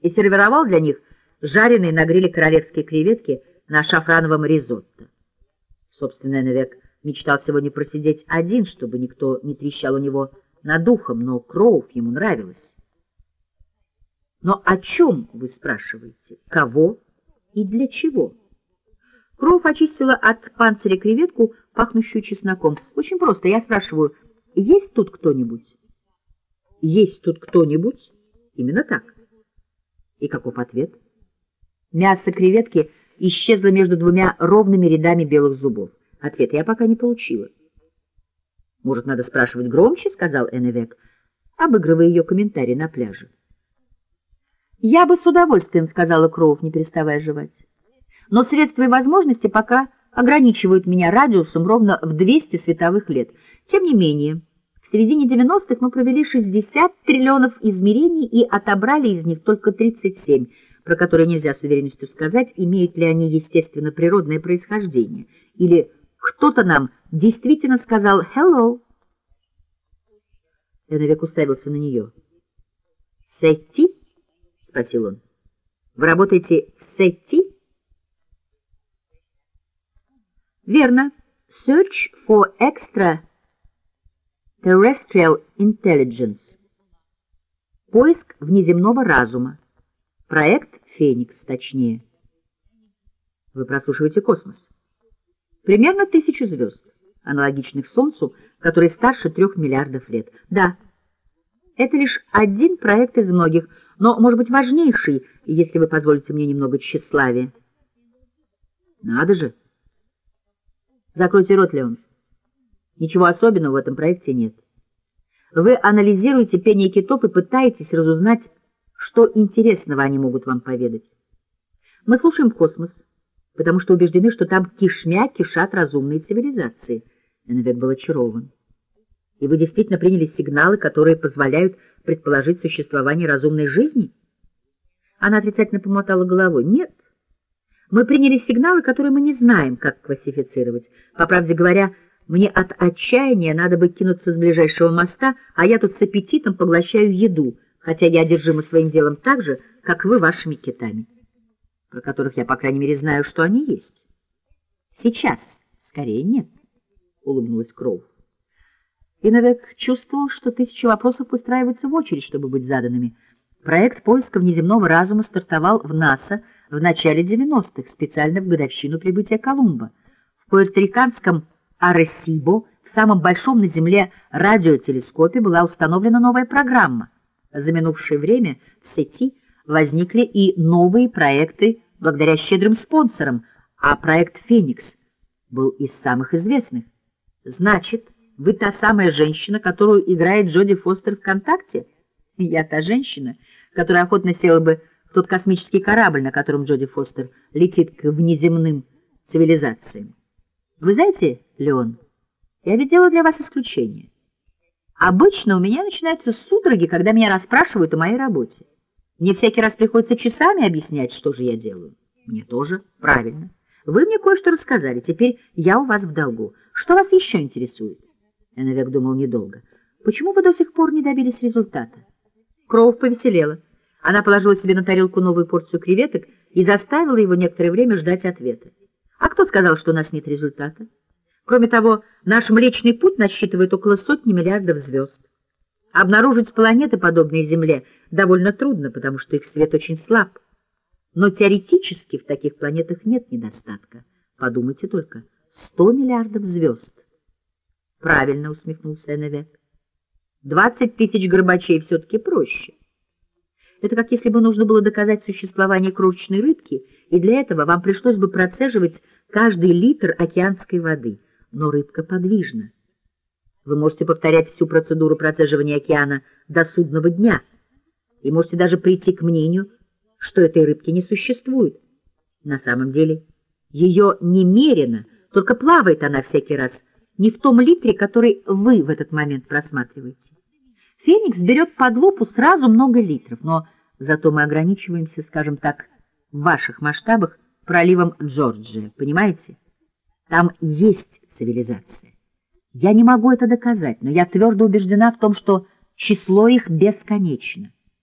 и сервировал для них жареные на гриле королевские креветки на шафрановом ризотто. Собственно, Эннвек мечтал сегодня просидеть один, чтобы никто не трещал у него над духом, но Кроув ему нравилось. Но о чем, вы спрашиваете? Кого и для чего? Кроув очистила от панциря креветку, пахнущую чесноком. Очень просто. Я спрашиваю, есть тут кто-нибудь? Есть тут кто-нибудь? Именно так. И каков ответ? Мясо креветки исчезло между двумя ровными рядами белых зубов. Ответ я пока не получила. «Может, надо спрашивать громче?» — сказал Эннвек, обыгрывая ее комментарий на пляже. «Я бы с удовольствием», — сказала Кроув, не переставая жевать. «Но средства и возможности пока ограничивают меня радиусом ровно в 200 световых лет. Тем не менее, в середине 90-х мы провели 60 триллионов измерений и отобрали из них только 37, про которые нельзя с уверенностью сказать, имеют ли они естественно-природное происхождение, или кто-то нам действительно сказал «hello». Эновек уставился на нее. «Сетти?» — спросил он. «Вы работаете в Сетти?» «Верно. Search for extra terrestrial intelligence. Поиск внеземного разума. Проект «Феникс», точнее. Вы прослушиваете космос. Примерно тысячу звезд, аналогичных Солнцу, который старше трех миллиардов лет. Да, это лишь один проект из многих, но, может быть, важнейший, если вы позволите мне немного тщеславия. Надо же. Закройте рот, Леон. Ничего особенного в этом проекте нет. Вы анализируете пение китов и пытаетесь разузнать, что интересного они могут вам поведать. Мы слушаем космос потому что убеждены, что там кишмя кишат разумные цивилизации. Эннвек был очарован. И вы действительно приняли сигналы, которые позволяют предположить существование разумной жизни? Она отрицательно помотала головой. Нет. Мы приняли сигналы, которые мы не знаем, как классифицировать. По правде говоря, мне от отчаяния надо бы кинуться с ближайшего моста, а я тут с аппетитом поглощаю еду, хотя я одержима своим делом так же, как вы вашими китами про которых я, по крайней мере, знаю, что они есть. Сейчас, скорее, нет, — улыбнулась Кроу. Иновек чувствовал, что тысячи вопросов устраиваются в очередь, чтобы быть заданными. Проект поиска внеземного разума стартовал в НАСА в начале 90-х, специально в годовщину прибытия Колумба. В пуэрториканском Аресибо, в самом большом на Земле радиотелескопе, была установлена новая программа. За минувшее время в сети возникли и новые проекты благодаря щедрым спонсорам, а проект «Феникс» был из самых известных. Значит, вы та самая женщина, которую играет Джоди Фостер ВКонтакте? Я та женщина, которая охотно села бы в тот космический корабль, на котором Джоди Фостер летит к внеземным цивилизациям. Вы знаете, Леон, я ведь делаю для вас исключение. Обычно у меня начинаются судороги, когда меня расспрашивают о моей работе. Мне всякий раз приходится часами объяснять, что же я делаю. Мне тоже. Правильно. Вы мне кое-что рассказали, теперь я у вас в долгу. Что вас еще интересует? Эновек думал недолго. Почему вы до сих пор не добились результата? Кроув повеселела. Она положила себе на тарелку новую порцию креветок и заставила его некоторое время ждать ответа. А кто сказал, что у нас нет результата? Кроме того, наш Млечный Путь насчитывает около сотни миллиардов звезд. Обнаружить планеты, подобные Земле, довольно трудно, потому что их свет очень слаб. Но теоретически в таких планетах нет недостатка. Подумайте только, сто миллиардов звезд. Правильно усмехнулся Эннвек. Двадцать тысяч горбачей все-таки проще. Это как если бы нужно было доказать существование крошечной рыбки, и для этого вам пришлось бы процеживать каждый литр океанской воды. Но рыбка подвижна. Вы можете повторять всю процедуру процеживания океана до судного дня, и можете даже прийти к мнению, что этой рыбки не существует. На самом деле ее немерено, только плавает она всякий раз не в том литре, который вы в этот момент просматриваете. Феникс берет под лупу сразу много литров, но зато мы ограничиваемся, скажем так, в ваших масштабах проливом Джорджия, понимаете? Там есть цивилизация. Я не могу это доказать, но я твердо убеждена в том, что число их бесконечно.